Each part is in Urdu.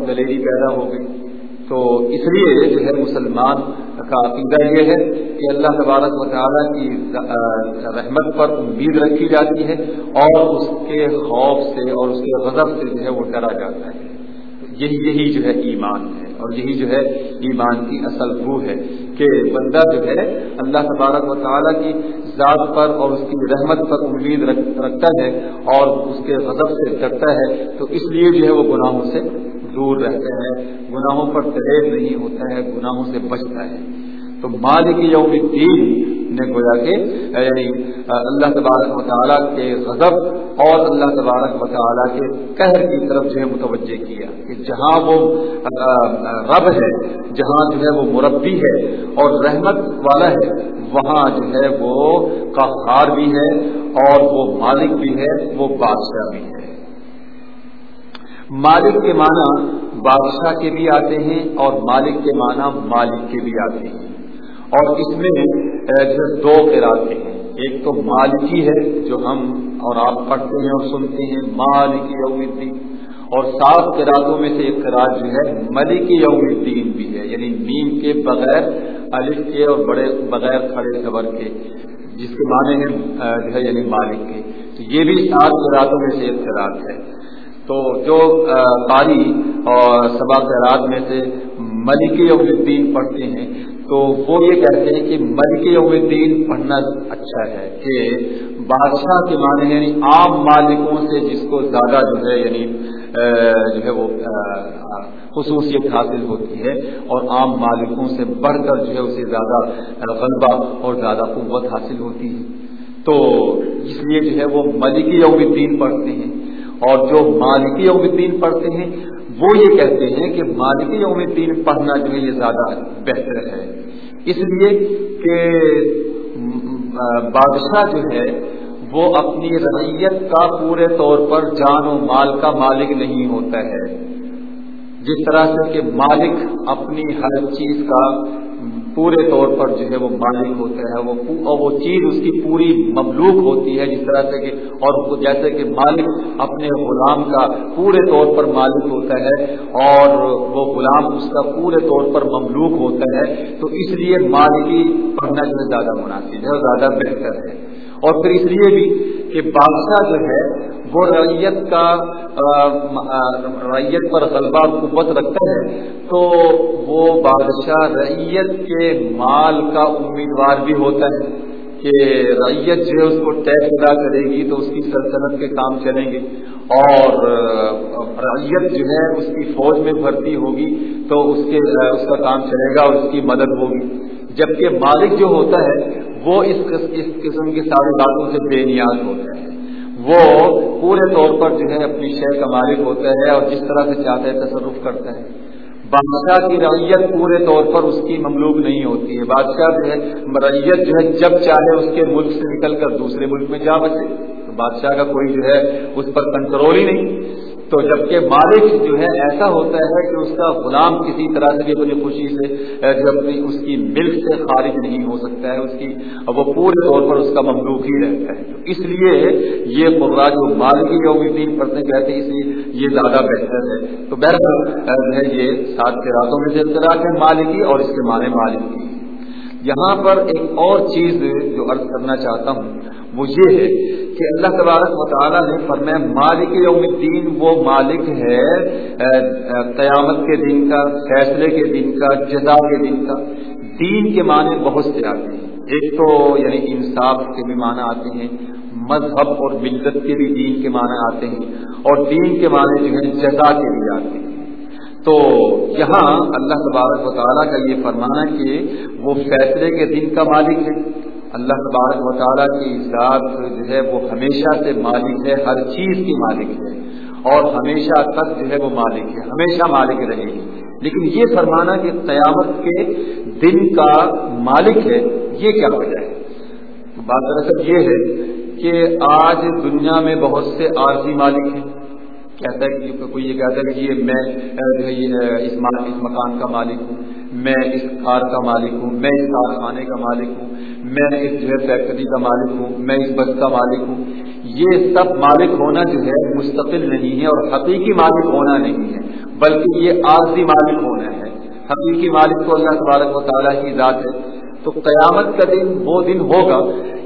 دلیری پیدا ہو گئی۔ تو اس لیے جو ہے مسلمان کا عقیدہ یہ ہے کہ اللہ تبارک و تعالیٰ کی رحمت پر امید رکھی جاتی ہے اور اس کے خوف سے اور اس کے غضب سے جو ہے وہ ڈرا جاتا ہے۔ یہی یہی جو ہے ایمان ہے اور یہی جو ہے ایمان کی اصل روح ہے کہ بندہ جو ہے اللہ تبارک و تعالیٰ کی ذات پر اور اس کی رحمت پر امید رکھتا ہے اور اس کے غضب سے ڈرتا ہے تو اس لیے جو ہے وہ گناہوں سے دور رہتا ہے گناہوں پر تحیر نہیں ہوتا ہے، گناہوں سے بچتا ہے۔ تو مالک یوم الدین نے گویا کہ یعنی اللہ تبارک و تعالیٰ کے غضب اور اللہ تبارک و تعالیٰ کے قہر کی طرف جو ہے متوجہ کیا کہ جہاں وہ رب ہے، جہاں جو ہے وہ مربی ہے اور رحمت والا ہے، وہاں جو ہے وہ قہار بھی ہے اور وہ مالک بھی ہے، وہ بادشاہ بھی ہے۔ مالک کے معنی بادشاہ کے بھی آتے ہیں اور مالک کے معنی مالک کے بھی آتے ہیں۔ اور اس میں دو قرآن ہیں۔ ایک تو مالکی ہے جو ہم اور آپ پڑھتے ہیں اور سنتے ہیں مالکی یوم الدین۔ اور سات قرآتوں میں سے ایک قرآن جو ہے، ملک یوم الدین بھی ہے یعنی نیم کے بغیر، الف کے اور بڑے بغیر کھڑے خبر کے، جس کے معنی ہیں جو ہے یعنی مالک کے۔ تو یہ بھی سات قرآتوں میں سے ایک قرآن ہے۔ تو جو قاری اور سبا قرآد میں سے ملک یوم الدین پڑھتے ہیں، تو وہ یہ کہتے ہیں کہ ملک یوم الدین پڑھنا اچھا ہے کہ بادشاہ کے معنی یعنی عام مالکوں سے جس کو زیادہ جو ہے یعنی جو ہے وہ خصوصیت حاصل ہوتی ہے، اور عام مالکوں سے بڑھ کر جو ہے اسے زیادہ غلبہ اور زیادہ قوت حاصل ہوتی ہے۔ تو اس لیے جو ہے وہ ملکی یوم الدین پڑھتے ہیں۔ اور جو مالکی یوم الدین پڑھتے ہیں، وہ یہ کہتے ہیں کہ مالکی یوم الدین پڑھنا جو ہے یہ زیادہ بہتر ہے۔ اس لیے کہ بادشاہ جو ہے، وہ اپنی رعیت کا پورے طور پر جان و مال کا مالک نہیں ہوتا ہے۔ جس طرح سے کہ مالک اپنی ہر چیز کا پورے طور پر جو ہے وہ مالک ہوتا ہے، وہ اور وہ چیز اس کی پوری مملوک ہوتی ہے جس طرح سے کہ اور جیسے کہ مالک اپنے غلام کا پورے طور پر مالک ہوتا ہے اور وہ غلام اس کا پورے طور پر مملوک ہوتا ہے، تو اس لیے مالکی پڑھنا جو ہے زیادہ مناسب ہے زیادہ بہتر ہے۔ اور پھر اس لیے بھی کہ بادشاہ جو ہے وہ ریت کا ریت پر غلبہ قوت رکھتا ہے، تو وہ بادشاہ ریت کے مال کا امیدوار بھی ہوتا ہے کہ ریت جو ہے اس کو ٹیکس ادا کرے گی تو اس کی سلطنت کے کام چلیں گے۔ اور ریت جو ہے اس کی فوج میں بھرتی ہوگی تو اس کے اس کا کام چلے گا اور اس کی مدد ہوگی۔ جبکہ مالک جو ہوتا ہے وہ اس قسم کی ساری باتوں سے بے نیاز ہوتا ہے۔ وہ پورے طور پر جو ہے اپنی شہر کا مالک ہوتا ہے اور جس طرح سے چاہتا ہے تصرف کرتا ہے بادشاہ کی رویت پورے طور پر اس کی مملوک نہیں ہوتی ہے۔ بادشاہ جو ہے رویت جو ہے، جب چاہے اس کے ملک سے نکل کر دوسرے ملک میں جا بچے۔ تو بادشاہ کا کوئی جو ہے، اس پر کنٹرول ہی نہیں۔ تو جبکہ مالک جو ہے ایسا ہوتا ہے کہ اس کا غلام کسی طرح سے بھی اپنی خوشی سے جو اپنی اس کی ملک سے خارج نہیں ہو سکتا ہے، اس کی وہ پورے طور پر اس کا مملوک ہی رہتا ہے۔ اس لیے یہ قرآن جو مالکی یوم دین پڑھنے کہتے ہیں، اس لیے یہ زیادہ بہتر ہے۔ تو بہتر ہے یہ سات کے راتوں میں سے اختراق ہے مالکی اور اس کے معنی مالک یہاں پر ایک اور چیز جو عرض کرنا چاہتا ہوں، وہ یہ ہے کہ اللہ تبارک مطالعہ نے فرمایا، مالک یوم الدین، وہ مالک ہے قیامت کے دن کا، فیصلے کے دن کا، جزا کے دن کا۔ دین کے معنی بہت سے آتے ہیں۔ ایک تو یعنی انصاف کے بھی معنی آتے ہیں، مذہب اور ملت کے بھی دین کے معنی آتے ہیں، اور دین کے معنی جو ہے جزا کے بھی آتے ہیں۔ تو یہاں اللہ تبارک و تعالیٰ کا یہ فرمانا کہ وہ فیصلے کے دن کا مالک ہے۔ اللہ تبارک و تعالیٰ کی ذات جو ہے وہ ہمیشہ سے مالک ہے، ہر چیز کی مالک ہے۔ اور ہمیشہ تک جو ہے وہ مالک ہے، ہمیشہ مالک رہے گی۔ لیکن یہ فرمانا کہ قیامت کے دن کا مالک ہے، یہ کیا وجہ ہے؟ بات دراصل یہ ہے کہ آج دنیا میں بہت سے عارضی مالک ہیں۔ کہتا ہے کہ کوئی یہ کہتا ہے کہ یہ میں جو ہے اس مکان کا مالک ہوں۔ میں اس کار کا مالک ہوں، میں اس کارخانے کا مالک ہوں، میں اس جو ہے فیکٹری کا مالک ہوں، میں اس بس کا مالک ہوں۔ یہ سب مالک ہونا جو ہے مستقل نہیں ہے اور حقیقی مالک ہونا نہیں ہے، بلکہ یہ عارضی مالک ہونا ہے۔ حقیقی مالک تو اللہ تبارک و تعالیٰ کی ذات ہے۔ تو قیامت کا دن وہ دن ہوگا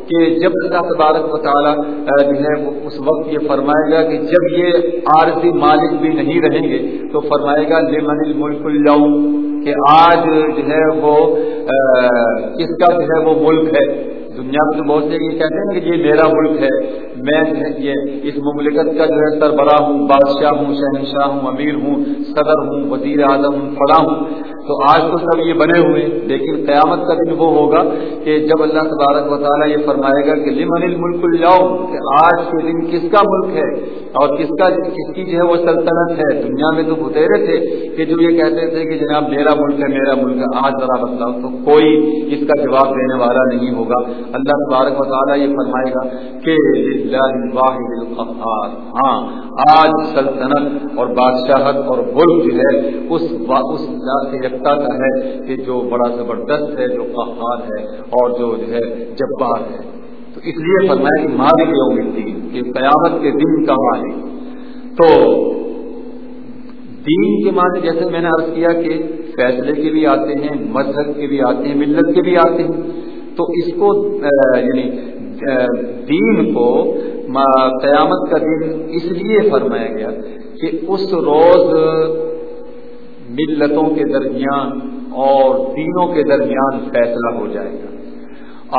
کہ جب اللہ تبارک و تعالیٰ جو ہے اس وقت یہ فرمائے گا کہ جب یہ عارضی مالک بھی نہیں رہیں گے تو فرمائے گا، لمن الملک اليوم؟ کہ آج جو ہے وہ کس کا جو ہے وہ ملک ہے؟ دنیا میں تو بہت سے یہ کہتے ہیں کہ یہ میرا ملک ہے، میں یہ اس مملکت کا جو ہے سربراہ ہوں، بادشاہ ہوں، شہنشاہ ہوں، امیر ہوں، صدر ہوں، وزیر اعظم ہوں، فلاں ہوں۔ تو آج تو سب یہ بنے ہوئے لیکن قیامت کا دن وہ ہوگا کہ جب اللہ تبارک و تعالیٰ یہ فرمائے گا کہ لمن الملک جاؤ کہ آج کے دن کس کا ملک ہے اور کس کا، کس کی جو ہے وہ سلطنت ہے۔ دنیا میں تو بتیرے تھے کہ جو یہ کہتے تھے کہ جناب میرا ملک ہے، میرا ملک ہے، آج ذرا بتلاؤ تو کوئی اس کا جواب دینے والا نہیں ہوگا۔ اللہ تبارک و تعالیٰ یہ فرمائے گا کہ ہاں آج سلطنت اور بادشاہت اور ملک جو ہے، اس اس یکتا کا ہے کہ جو بڑا زبردست ہے، جو قہار ہے اور جو جو ہے جبار ہے۔ تو اس لیے فرمایا کہ مالک یوم الدین، کہ قیامت کے دن کا مالک۔ تو دین کے معنی جیسے میں نے عرض کیا کہ فیصلے کے بھی آتے ہیں، مذہب کے بھی آتے ہیں، ملت کے بھی آتے ہیں۔ تو اس کو یعنی دین کو قیامت کا دن اس لیے فرمایا گیا کہ اس روز ملتوں کے درمیان اور دینوں کے درمیان فیصلہ ہو جائے گا۔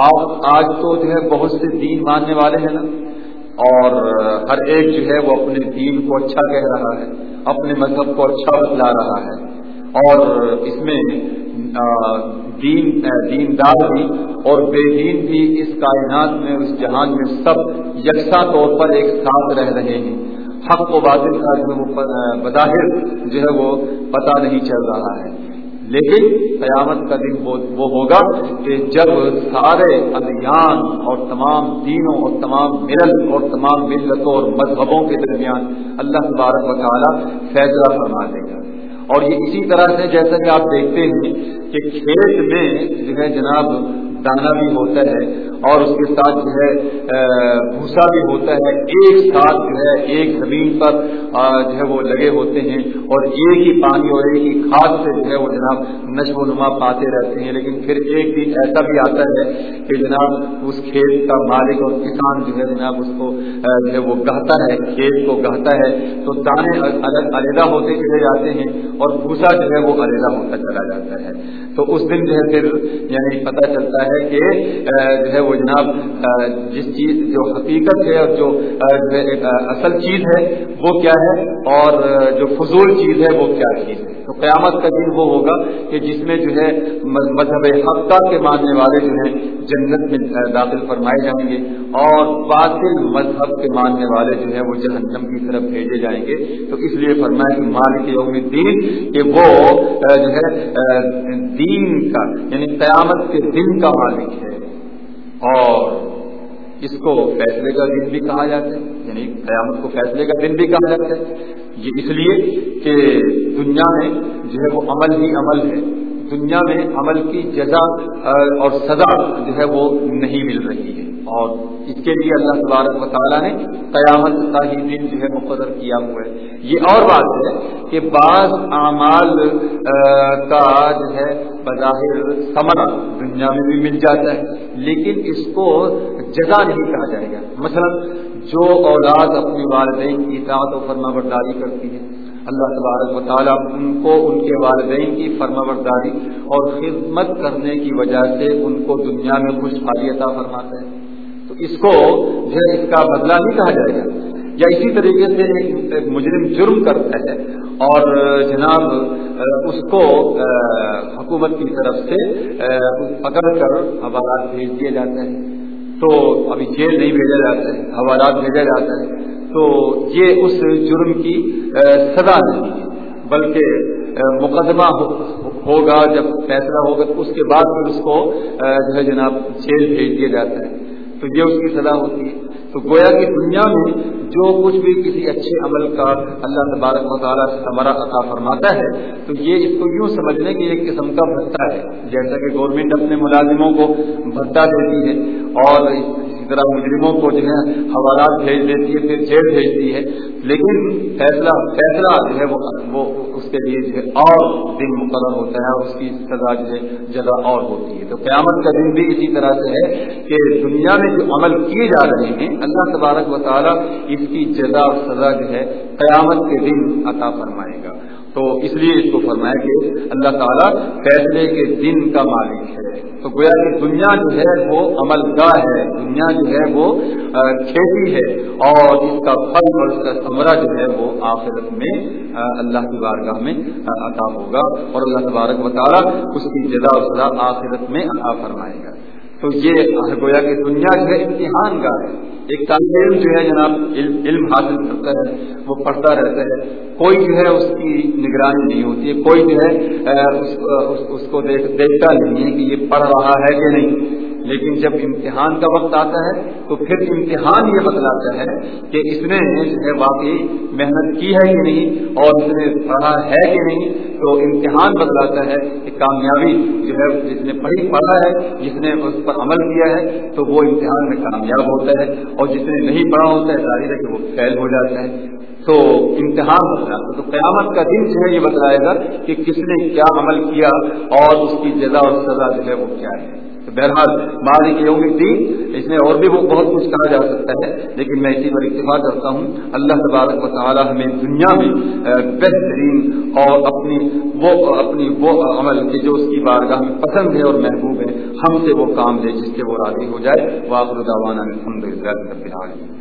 آپ آج تو جو ہے بہت سے دین ماننے والے ہیں نا، اور ہر ایک جو ہے وہ اپنے دین کو اچھا کہہ رہا ہے، اپنے مذہب کو اچھا بتلا رہا ہے۔ اور اس میں دین دیندار بھی اور بے دین بھی اس کائنات میں، اس جہان میں سب یکساں طور پر ایک ساتھ رہ رہے ہیں۔ حق و باطل کا جو بظاہر جو ہے وہ پتہ نہیں چل رہا ہے۔ لیکن قیامت کا دن وہ ہوگا کہ جب سارے ادیان اور تمام دینوں اور تمام ملل اور تمام ملتوں اور مذہبوں کے درمیان اللہ تبارک و تعالیٰ فیصلہ فرما دے گا۔ اور یہ اسی طرح سے جیسا کہ آپ دیکھتے ہیں کہ کھیت میں جو ہے جناب دانا بھی ہوتا ہے اور اس کے ساتھ جو ہے بھوسا بھی ہوتا ہے۔ ایک ساتھ جو ہے، ایک زمین پر جو ہے وہ لگے ہوتے ہیں اور ایک ہی پانی اور ایک ہی کھاد سے جو ہے وہ جناب نشو و نما پاتے رہتے ہیں۔ لیکن پھر ایک دن ایسا بھی آتا ہے کہ جناب اس کھیت کا مالک اور کسان جو ہے جناب اس کو جو ہے وہ گہتا ہے، کھیت کو گہتا ہے۔ تو دانے الگ علیحدہ ہوتے چلے جاتے ہیں اور بھوسا جو ہے وہ علیحدہ ہوتا چلا جاتا ہے۔ تو اس دن جو ہے پھر یعنی پتہ چلتا ہے کہ جو ہے وہ جناب جس چیز، جو حقیقت ہے اور جو اصل چیز ہے، وہ کیا ہے؟ اور جو فضول چیز ہے، وہ کیا چیز ہے؟ تو قیامت کا دن وہ ہوگا کہ جس میں جو ہے مذہب حقہ کے ماننے والے جو ہیں، جنت میں داخل فرمائے جائیں گے اور باطل مذہب کے ماننے والے جو ہیں، وہ جہنم کی طرف بھیجے جائیں گے۔ تو اس لیے فرمائے کہ مالک یوم الدین کہ وہ جو ہے دین کا یعنی قیامت کے دن کا مالک ہے۔ اور اس کو فیصلے کا دن بھی کہا جاتا ہے یعنی قیامت کو فیصلے کا دن بھی کہا جاتا ہے۔ یہ اس لیے کہ دنیا میں جو ہے وہ عمل ہی عمل ہے۔ دنیا میں عمل کی جزا اور سزا جو ہے وہ نہیں مل رہی ہے۔ اور اس کے لیے اللہ تبارک و تعالیٰ نے قیامت کا ہی دن جو ہے مقرر کیا ہوا ہے۔ یہ اور بات ہے کہ بعض اعمال کا جو ہے بظاہر سمر دنیا میں بھی مل جاتا ہے، لیکن اس کو جگہ نہیں کہا جائے گا۔ مثلا جو اولاد اپنے والدین کی اطاعت و فرما برداری کرتی ہے، اللہ تبارک و تعالیٰ ان کو، ان کے والدین کی فرما برداری اور خدمت کرنے کی وجہ سے ان کو دنیا میں خوشحالی عطا فرماتا ہے۔ تو اس کو جو ہے اس کا بدلہ نہیں کہا جائے گا۔ یا اسی طریقے سے ایک مجرم جرم کرتا ہے اور جناب اس کو حکومت کی طرف سے پکڑ کر حوالات بھیج دیے جاتے ہیں۔ تو ابھی جیل نہیں بھیجا جاتا ہے حوالات بھیجا جاتا ہے تو یہ اس جرم کی سزا نہیں ہے، بلکہ مقدمہ ہوگا، جب فیصلہ ہوگا تو اس کے بعد پھر اس کو جو ہے جناب جیل بھیج دیا جاتا ہے تو یہ اس کی سزا ہوتی ہے۔ تو گویا کی دنیا میں جو کچھ بھی کسی اچھے عمل کا اللہ تبارک مطالعہ سے ہمارا عطا فرماتا ہے، تو یہ اس کو یوں سمجھنے کی ایک قسم کا بھتہ ہے، جیسا کہ گورنمنٹ اپنے ملازموں کو بھتہ دیتی ہے اور طرح مجرموں کو جو ہے حوالات بھیج دیتی ہے، پھر جیل بھیجتی ہے۔ لیکن فیصلہ فیصلہ جو ہے وہ اس کے لیے جو ہے اور دن مقرر ہوتا ہے اور اس کی سزا جو ہے جگہ اور ہوتی ہے۔ تو قیامت کا دن بھی اسی طرح سے ہے کہ دنیا میں جو عمل کیے جا رہے ہیں، اللہ تبارک و تعالیٰ اس کی جزا اور سزا جو ہے قیامت کے دن عطا فرمائے گا۔ تو اس لیے اس کو فرمایا کہ اللہ تعالیٰ فیصلے کے دن کا مالک ہے۔ تو گویا کہ دنیا جو ہے وہ عمل گاہ ہے، دنیا جو ہے وہ کھیتی ہے۔ اور اس کا پھل اور اس کا ثمرہ جو ہے وہ آخرت میں اللہ کی بارگاہ میں عطا ہوگا۔ اور اللہ تبارک و تعالیٰ اس کی جزا و سزا آخرت میں عطا فرمائے گا۔ تو یہ گویا کہ دنیا جو ہے امتحان کا ہے۔ ایک طالب علم جو ہے جناب، علم حاصل کرتا ہے، وہ پڑھتا رہتا ہے۔ کوئی جو ہے اس کی نگرانی نہیں ہوتی ہے، کوئی جو ہے اس کو دیکھتا نہیں ہے کہ یہ پڑھ رہا ہے کہ نہیں۔ لیکن جب امتحان کا وقت آتا ہے تو پھر امتحان یہ بتلاتا ہے کہ اس نے جو ہے واقعی محنت کی ہے کہ نہیں اور اس نے پڑھا ہے کہ نہیں، تو امتحان بتلاتا ہے کہ کامیابی جو ہے جس نے پڑھی، پڑھا ہے، جس نے اس پر عمل کیا ہے، تو وہ امتحان میں کامیاب ہوتا ہے اور جس نے نہیں پڑھا ہوتا ہے، ظاہر ہے کہ وہ فیل ہو جاتا ہے۔ تو امتحان بتلاتا ہے۔ تو قیامت کا دن جو ہے یہ بتلائے گا کہ کس نے کیا عمل کیا اور اس کی جزا اور سزا جو ہے وہ کیا ہے۔ بہرحال مالک یوم الدین اس میں اور بھی وہ بہت کچھ کہا جا سکتا ہے، لیکن میں اسی پر اتفاق کرتا ہوں۔ اللہ تبارک و تعالی ہمیں دنیا میں بہترین اور اپنی وہ اپنی وہ عمل کے جو اس کی بارگاہ میں پسند ہے اور محبوب ہے، ہم سے وہ کام دے جس سے وہ راضی ہو جائے۔ وہ الحمد للہ